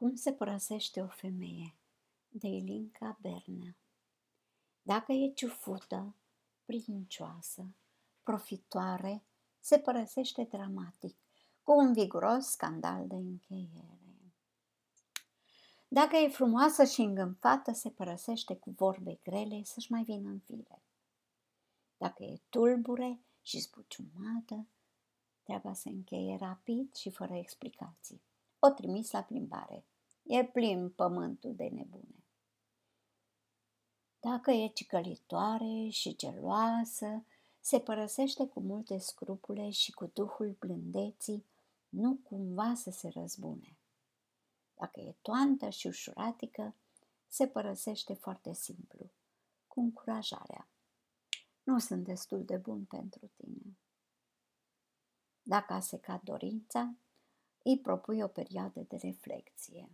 Cum se părăsește o femeie? De Ilinca Bernea Dacă e ciufută, princioasă, profitoare, se părăsește dramatic, cu un viguros scandal de încheiere. Dacă e frumoasă și îngânfată, se părăsește cu vorbe grele să-și mai vină în fire. Dacă e tulbure și zbuciumată, treaba se încheie rapid și fără explicații. O trimis la plimbare. E plin pământul de nebune. Dacă e cicălitoare și geloasă, se părăsește cu multe scrupule și cu duhul blândeții, nu cumva să se răzbune. Dacă e toantă și ușuratică, se părăsește foarte simplu, cu încurajarea. Nu sunt destul de bun pentru tine. Dacă a secat dorința, îi propui o perioadă de reflexie.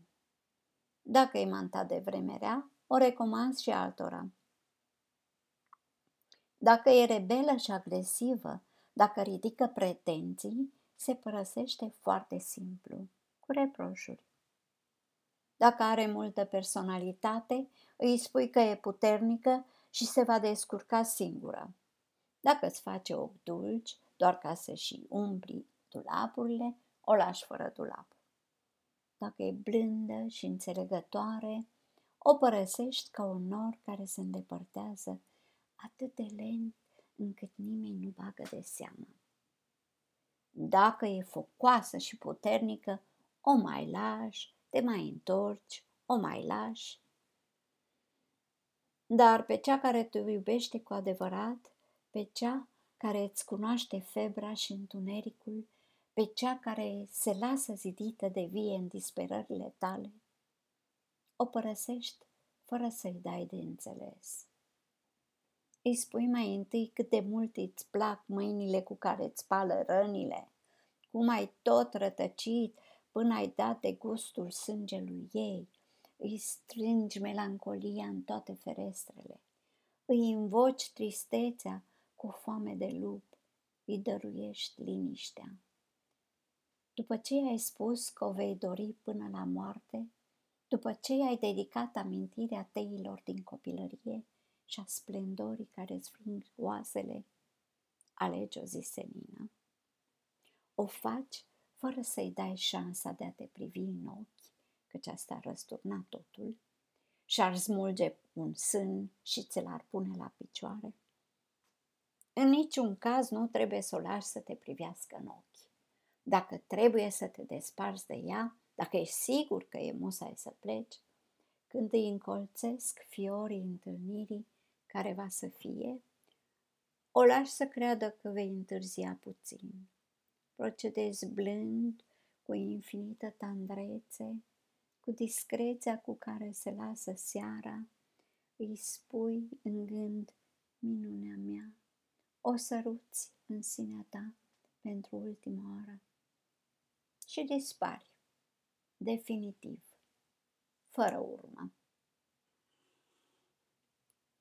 Dacă e manta de vreme rea, o recomand și altora. Dacă e rebelă și agresivă, dacă ridică pretenții, se părăsește foarte simplu, cu reproșuri. Dacă are multă personalitate, îi spui că e puternică și se va descurca singură. Dacă îți face ochi dulci, doar ca să și umpli dulapurile, o lași fără dulap. Dacă e blândă și înțelegătoare, o părăsești ca un nor care se îndepărtează atât de lent încât nimeni nu bagă de seamă. Dacă e focoasă și puternică, o mai lași, te mai întorci, o mai lași. Dar pe cea care te iubește cu adevărat, pe cea care îți cunoaște febra și întunericul, pe cea care se lasă zidită de vie în disperările tale, o părăsești fără să-i dai de înțeles. Îi spui mai întâi cât de mult îți plac mâinile cu care îți spală rănile, cum ai tot rătăcit până ai dat de gustul sângelui ei, îi strângi melancolia în toate ferestrele, îi invoci tristețea cu foame de lup, îi dăruiești liniștea. După ce ai spus că o vei dori până la moarte, după ce ai dedicat amintirea teilor din copilărie și a splendorii care îți frâng oasele, alege o zi senină. O faci fără să-i dai șansa de a te privi în ochi, căci asta ar răsturna totul, și ar smulge un sân și ți l-ar pune la picioare. În niciun caz nu trebuie să o lași să te privească în ochi. Dacă trebuie să te desparți de ea, dacă ești sigur că e musai să pleci, când îi încolțesc fiorii întâlnirii care va să fie, o lași să creadă că vei întârzia puțin. Procedezi blând, cu infinită tandrețe, cu discreția cu care se lasă seara, îi spui în gând minunea mea, o săruți în sinea ta pentru ultima oară și dispari definitiv, fără urmă.